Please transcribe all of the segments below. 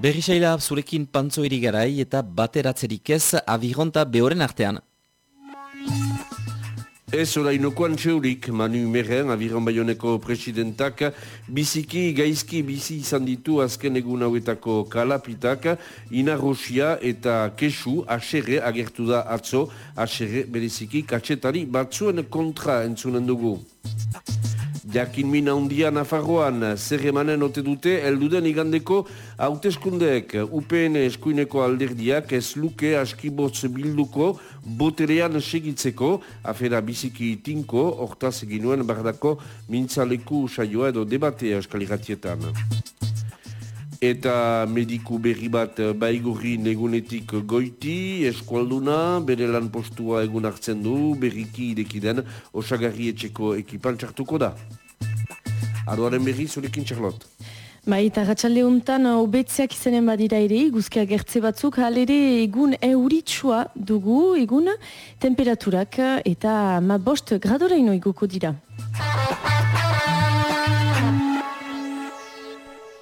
Berrisaila zurekin pantzo garai eta bateratzerik ez abironta behoren artean. Ez orainokoan txeurik, Manu Meren, abiron baioneko presidentak, biziki gaizki bizi izan ditu azken egun hauetako kalapitak, inarrosia eta kesu, aserre agertu da atzo, aserre bereziki katsetari batzuen kontra entzunen dugu. Jakin mina hundia Nafarroan, zer emanen ote dute, elduden igandeko hauteskundeek UPN eskuineko alderdiak ez luke askibotz bilduko boterean segitzeko, afera biziki tinko, hortaz eginuen bardako mintzaleku saioa edo debatea eskaliratietan. Eta mediku berri bat baigurri negunetik goiti, eskualduna, bere lan postua egun hartzen du, berriki idekiden osagarri etxeko ekipan txartuko da. Aroaren berri zurekin txarlot. Bai, eta gatsalde honetan obetzeak izanen badira ere, guzkia gertze batzuk, halere egun euritsua dugu, egun temperaturak eta ma bost gradoraino iguko dira.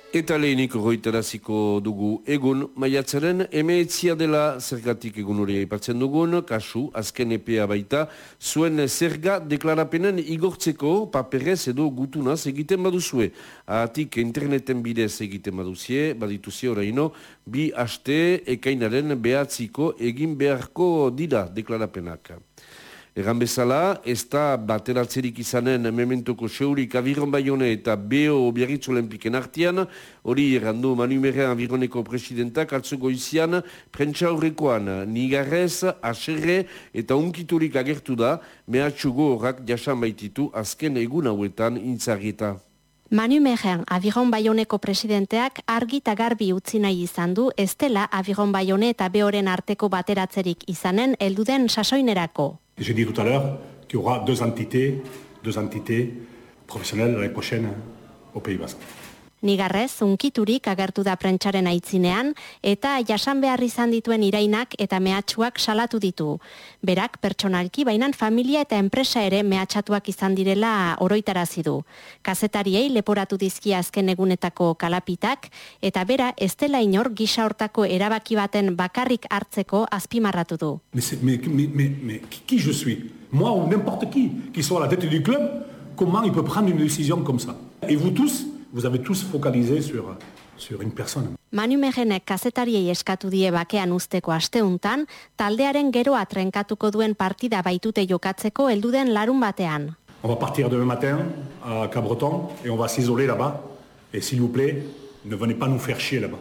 Eta lehenik roitaraziko dugu egun, maiatzaren emeetzia dela zergatik egun hori aipatzen dugun, kasu, azken epea baita, zuen zerga deklarapenen igortzeko paperez edo gutunaz egiten baduzue. Ahatik interneten bidez egiten baduzie, badituzie oraino, bi haste ekainaren behatziko egin beharko dira deklarapenak. Egan bezala, ez da bateratzerik izanen mementoko seurik abiron baione eta beo biarritzu lehenpiken artian, hori errandu manumerean abironeko presidentak atzuko izian, prentsa horrekoan, nigarrez, aserre eta unkiturik agertu da, mehatxugo horrak jasan baititu azken egun hauetan intzarrieta. Manu Mejean, Abiron Bayoneko presidenteak argi eta garbi utzi nahi izan du, ez dela Abiron Bayone eta Beoren arteko bateratzerik izanen elduden sasoinerako. J'ai dit tout à l'heure qu'il y aura deux entités, deux entités professionnelles l'année prochaine au Pays Basque. Nigarrez, unkiturik agertu da prentsaren aitzinean, eta jasan behar izan dituen irainak eta mehatxuak salatu ditu. Berak, pertsonalki, bainan familia eta enpresa ere mehatxatuak izan direla oroitarazi du. Kazetariei leporatu dizki azken egunetako kalapitak, eta bera, ez dela inor gisa hortako erabaki baten bakarrik hartzeko azpimarratu du. Mais, mais, mais qui je suis Moi ou n'importe qui qui soit à la tête du club, comment il peut prendre une décision comme ça Et vous tous vous avez tous focalisé sur, sur une personne. Manu Mejenek kazetariei eskatu die bakean usteko asteuntan, taldearen geroa trenkatuko duen partida baitute jokatzeko helduden larun batean. On va partir demain matin à Cabreton et on va s'isoler là-bas. Et s'il vous plaît, ne venez pas nous faire chier là-bas.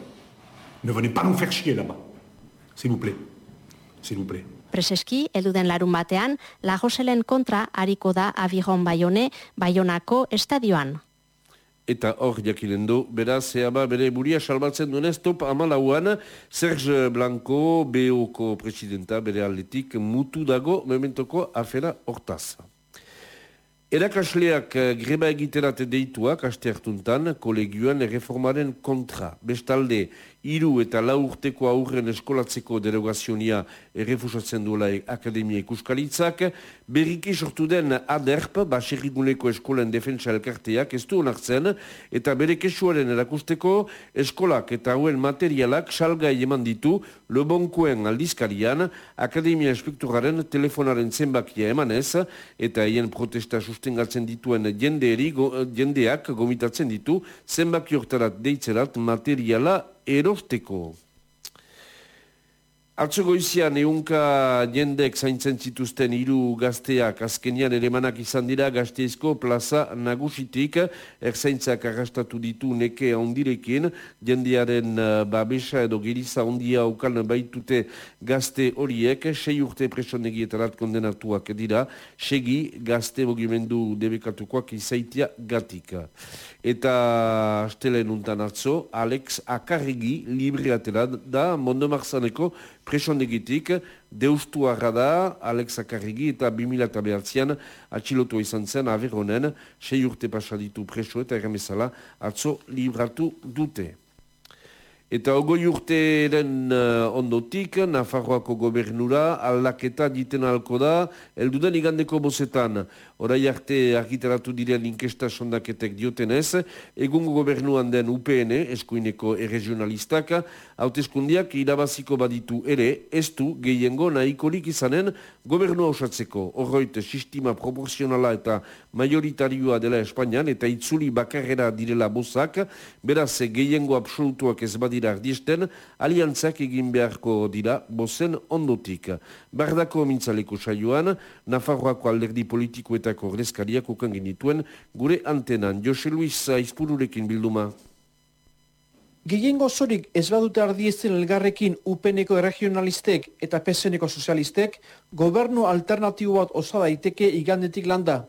Ne venez pas nous faire chier là-bas. S'il vous plaît. S'il vous plaît. Preseski, elduden larun batean, Lagoselen kontra hariko da Abigon Baione, Baionako estadioan eta hor jakilen du, beraz, eaba bere buria salbatzen duenez, top amalauan, Serge Blanco, BOko presidenta, bere aldetik, mutu dago, mementoko afera hortaz. Erakasleak eh, greba egiterat deituak, aste hartuntan, kolegioan reformaren kontra. Bestalde, iru eta lau urteko aurren eskolatzeko derogazionia errefusatzen duela Akademia Ikuskalitzak, berriki sortu den ADERP, baserriguneko eskolen defentsa elkarteak, ez du honartzen, eta bere kesuaren erakusteko eskolak eta hauen materialak salgai eman ditu Lobonkoen aldizkarian, Akademia Espekturaren telefonaren zenbakia emanez, eta hien protesta sustengatzen dituen jendeeri, jendeak gomitatzen ditu, zenbaki hortarat deitzerat materiala erótico. Atzo goizian eunka jendek zaintzen zituzten hiru gazteak. Azkenian ere manak izan dira gazteizko plaza nagusitik. Erzaintzak arrastatu ditu neke ondirekin jendearen uh, babesa edo geriza ondia aukan baitute gazte horiek. Sei urte presonegietarat kondenatuak dira. Segi gazte bogimendu debekatukoak izaitia gatika eta astelen untan atzo, Alex Akarrigi libreatela da Mondo Marzaneko presondegitik, deustu da Alex Akarrigi eta 2000 behatzean atxilotu izan zen averronen, sei urte pasaditu preso eta erremezala atzo libratu dute. Eta ogoi urteren uh, ondotik, Nafarroako gobernura aldaketa diten alko da, elduden igandeko bozetan. Horai arte argitaratu diren inkesta sondaketek diotenez, egungo gobernuan den UPN, eskuineko erregionalistak, hauteskundiak irabaziko baditu ere, ez du gehiengo nahikorik izanen gobernua osatzeko. Horroit, sistema proporzionala eta majoritarioa dela Espainian, eta itzuli bakarrera direla bozak, beraz gehiengo absolutuak ez badira dira ardiesten, aliantzak egin beharko dira bozen ondotik. Bardako mintzaleko saioan, Nafarroako alderdi politikoetako ordezkariak ukan genituen gure antenan. Jose Luis Aizpururekin bilduma. Gehiengo zorik ez badute ardiesten elgarrekin upeneko regionalistek eta peseneko sozialistek, gobernu alternatibo bat osa daiteke igandetik landa.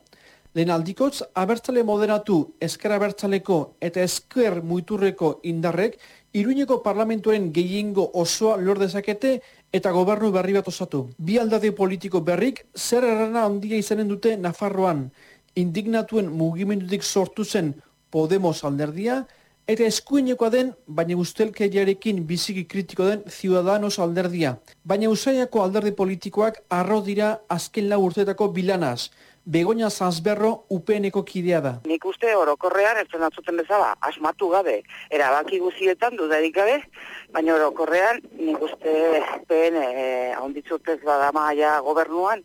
Lehen aldikotz, abertzale moderatu, eskera abertzaleko eta esker muiturreko indarrek Iruñeko parlamentuen gehiengo osoa lor dezakete eta gobernu berri bat osatu. Bi aldade politiko berrik zer errana handia izanen dute Nafarroan. Indignatuen mugimendutik sortu zen Podemos alderdia eta eskuinekoa den, baina ustelkeriarekin biziki kritiko den Ciudadanos alderdia. Baina usaiako alderdi politikoak arro dira azken lau urteetako bilanaz. Begoña Zanzberro UPNeko kidea da. Nik uste orokorrean, ez atzuten bezala, asmatu gabe, erabaki guzietan dudarik gabe, baina orokorrean, nik uste UPN eh, ahonditzutez badamaia gobernuan,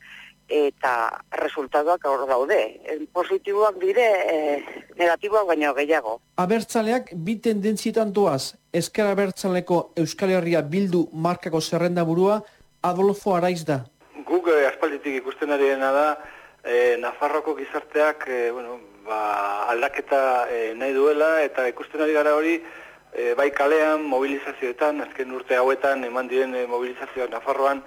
eta resultatuak aurro daude. Positiboak dire, eh, negatiboak baino gehiago. Abertzaleak bi tendentzietan doaz, ezker abertzaleko Euskal Herria bildu markako zerrenda burua, Adolfo Araiz da. Guk eh, aspalditik ikusten ari da, e, Nafarroko gizarteak e, bueno, ba, aldaketa e, nahi duela eta ikusten ari gara hori e, bai kalean mobilizazioetan, azken urte hauetan eman diren e, mobilizazioak Nafarroan.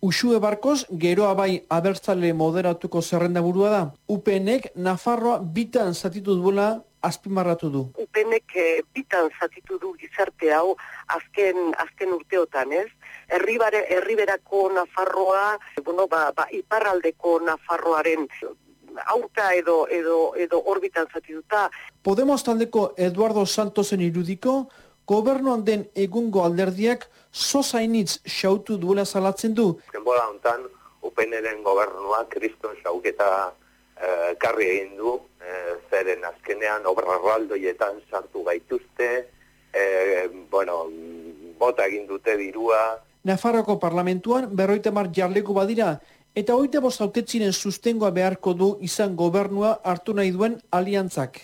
Usue Barkoz, geroa bai abertzale moderatuko zerrenda burua da. UPNek Nafarroa bitan zatitu duela azpimarratu du. UPNek bitan zatitu du gizarte hau azken, azken urteotan, ez? herribare herriberako Nafarroa, bueno, ba, ba, iparraldeko Nafarroaren aurka edo edo edo orbitan zatituta. Podemos taldeko Eduardo Santosen irudiko gobernuan den egungo alderdiak sozainitz xautu duela salatzen du. Denbora hontan UPNren gobernua kriston xauketa eh, karri egin du, eh, zeren azkenean obrarraldoietan sartu gaituzte, eh, bueno, bota egin dute dirua, Nafarroko parlamentuan berroite mar jarleko badira, eta hoite bost autetxinen sustengoa beharko du izan gobernua hartu nahi duen aliantzak.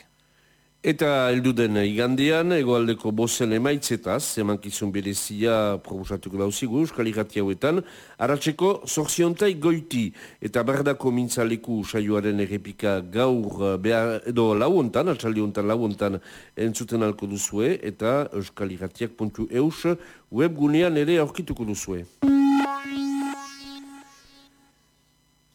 Eta elduden igandean, egoaldeko bozen emaitzetaz, emankizun berezia probusatuko dauzigu, Euskal Irati hauetan, aratzeko zorziontai goiti eta bardako mintzaleku saioaren errepika gaur behar, edo lauontan, atxaldi hontan lauontan entzuten alko duzue, eta Euskal Iratiak.eus webgunean ere aurkituko duzue.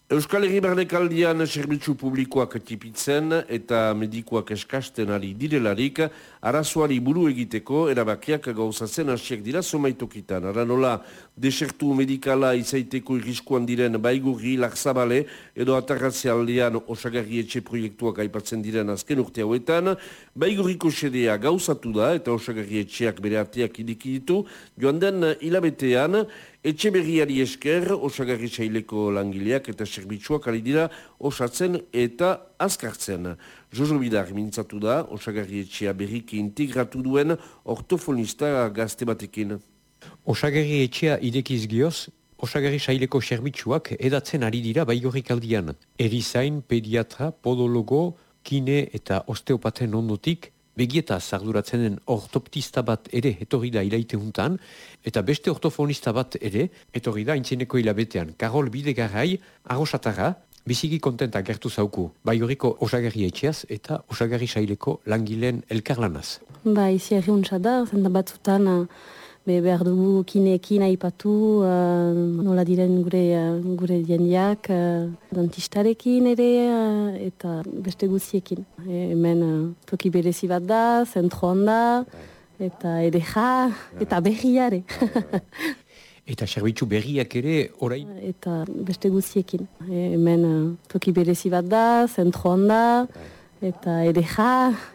Euskal Herri Barnekaldian serbitzu publikoak tipitzen eta medikoak eskasten ari direlarik, arazoari buru egiteko erabakiak gauzatzen hasiak dira somaitokitan. Ara nola, desertu medikala izaiteko irriskoan diren baigurri, lakzabale edo atarratze aldean osagarri etxe proiektuak aipatzen diren azken urte hauetan, baigurriko sedea gauzatu da eta osagarri etxeak bere arteak idikiditu, joan den hilabetean, Etxe berriari esker, osagarri txaileko langileak eta serbitzuak ari dira osatzen eta azkartzen. Jojo Bidar mintzatu da, osagarri etxea berriki integratu duen ortofonista gazte batekin. Osagarri etxea idekiz gioz, osagarri txaileko serbitzuak edatzen ari dira baigorrik aldian. Erizain, pediatra, podologo, kine eta osteopaten ondotik, begieta zarduratzen den ortoptista bat ere etorri da ilaite juntan, eta beste ortofonista bat ere etorri da intzineko hilabetean. Karol Bidegarai, arrosatara, biziki kontenta gertu zauku, bai horiko osagarri etxeaz eta osagarri saileko langileen elkarlanaz. Ba, izi erri da, zenta batzutan, be, behar dugu kineekin aipatu, uh, nola diren gure, uh, gure diendiak, uh, dantistarekin ere, uh, eta beste guziekin. E, hemen uh, toki berezi bat da, zentro handa, eta edeja, eta berriare. Eta serbitzu berriak ere orain? Eta beste guziekin. E, hemen uh, toki berezi bat da, zentro handa, eta edeja,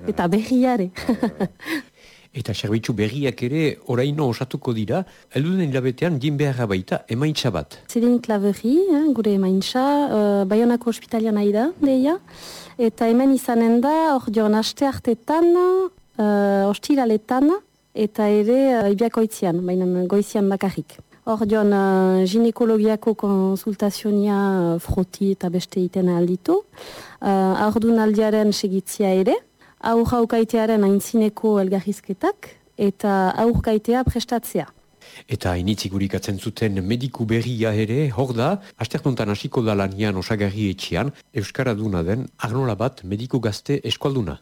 eta berriare. Eta zerbitzu berriak ere oraino osatuko dira, elduden hilabetean din beharra baita emaitza bat. Zerin klaberri, eh, gure emaintza, uh, Bayonako ospitalian nahi da, deia. Eta hemen izanen da, hor dion aste hartetan, uh, ostiraletan, eta ere uh, ibiakoitzian, baina goizian bakarrik. Hor dion uh, ginekologiako konsultazionia froti eta beste iten alditu. Uh, aldiaren segitzia ere, aurraukaitearen aintzineko elgarrizketak eta aurkaitea prestatzea. Eta initzik gurikatzen zuten mediku berria ere, hor da, astertontan hasiko da lanian osagarri etxean, Euskara duna den, arnola bat mediku gazte eskualduna.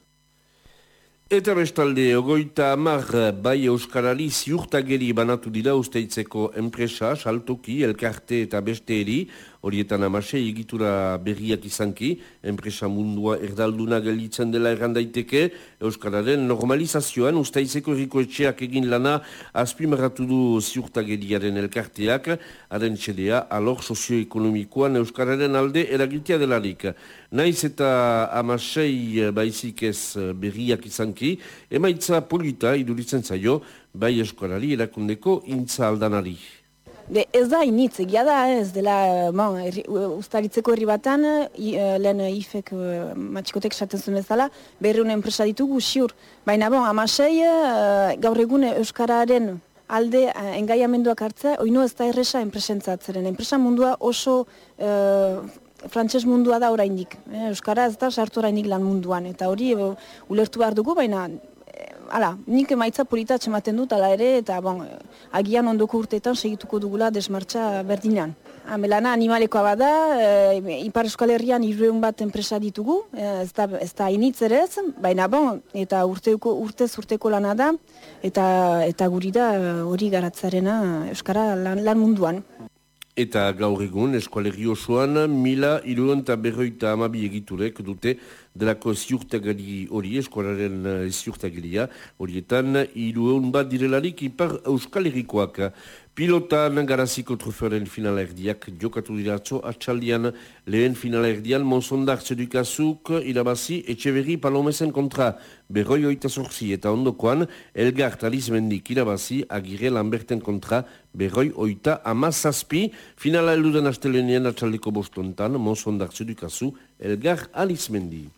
Eta bestalde, ogoita amar bai euskarari ziurtageri banatu dira usteitzeko enpresa, saltoki, elkarte eta beste eri, horietan amase egitura berriak izanki, enpresa mundua erdalduna gelditzen dela errandaiteke, Euskararen normalizazioan ustaizeko erriko etxeak egin lana azpimarratu du ziurtageriaren elkarteak, haren txedea alor sozioekonomikoan Euskararen alde eragitea delarik. Naiz eta amasei baizik ez berriak izanki, emaitza polita iduritzen zaio, bai eskolari erakundeko intza aldanari. De, ez da initz, egia da, ez dela, bon, erri, ustaritzeko herri batan, i, uh, lehen ifek uh, matxikotek esaten zuen bezala, berri enpresa ditugu, siur. Baina, bon, amasei, gaur egun Euskararen alde engaiamenduak hartzea, oinu ez da erresa enpresentzatzeren. Enpresa mundua oso uh, frantses mundua da oraindik. Eh, Euskara ez da sartu oraindik lan munduan. Eta hori ulertu behar dugu, baina Hala, nik emaitza polita ematen dut, ala ere, eta bon, agian ondoko urteetan segituko dugula desmartza berdinan. Amelana animalekoa bada, e, Ipar Euskal Herrian irreun bat enpresa ditugu, e, ez da, ez da initzerez, baina bon, eta urteko, urtez urteko lana da, eta, eta guri da hori garatzarena Euskara lan, lan munduan. Eta gaur egun, eskualegi osoan, mila iruan eta berroita amabi egiturek dute delako ziurtagari hori, eskualaren eh, ziurtagiria, horietan iruan bat direlarik ipar euskal erikoak. Pilotan garaziko trofeoren finala erdiak jokatu dira atzo atxaldian. Lehen finala erdian Monsondar Zedukazuk irabazi etxeberri palomezen kontra. Berroi oita zorzi eta ondokoan Elgar Talizmendik irabazi agire Lamberten kontra. Berroi oita amazazpi finala eluden astelenean atxaldiko bostontan Monsondar Zedukazu Elgar Alizmendi.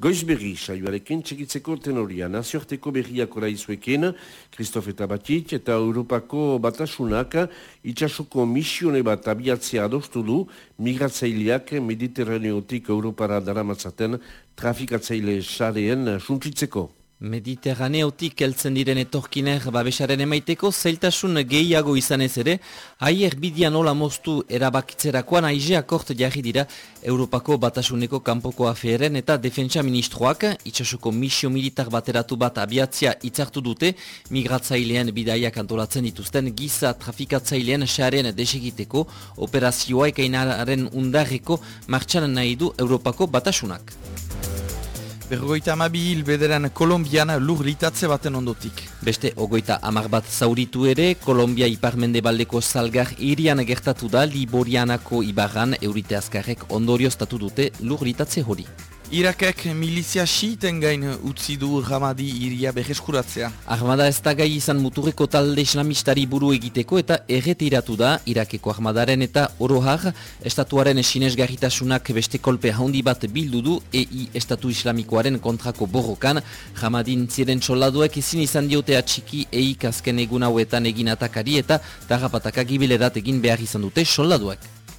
Goiz berri, saioarekin txekitzeko tenoria, nazioarteko berriak oraizuekin, Kristof eta Batit eta Europako batasunak itxasuko misione bat abiatzea adostu du migratzaileak mediterraneotik Europara daramatzaten trafikatzaile sareen suntsitzeko. Mediterraneotik heltzen diren etorkiner babesaren emaiteko zailtasun gehiago izan ez ere, haier bidian hola moztu erabakitzerakoan aize akort jarri dira Europako batasuneko kanpoko aferen eta defentsa ministroak, itxasuko misio militar bateratu bat abiatzia itzartu dute, migratzailean bidaiak antolatzen dituzten giza trafikatzailean xaren desegiteko operazioa ekainaren undarreko martxan nahi du Europako batasunak. Berrogeita amabi hil bederan Kolombian lur litatze baten ondotik. Beste, ogoita amar bat zauritu ere, Kolombia iparmende baldeko salgar irian gertatu da Liborianako ibarran eurite azkarrek ondorioztatu dute lur litatze hori. Irakek milizia xiiten gain utzi du Ramadi iria beheskuratzea. Armada ez da gai izan muturreko talde islamistari buru egiteko eta erretiratu da Irakeko armadaren eta orohar estatuaren sinesgarritasunak beste kolpe haundi bat bildu du EI estatu islamikoaren kontrako borrokan. Ramadin ziren txoladuek ezin izan diote atxiki EI kasken egun hauetan egin atakari eta tarrapataka gibilerat egin behar izan dute txoladuek.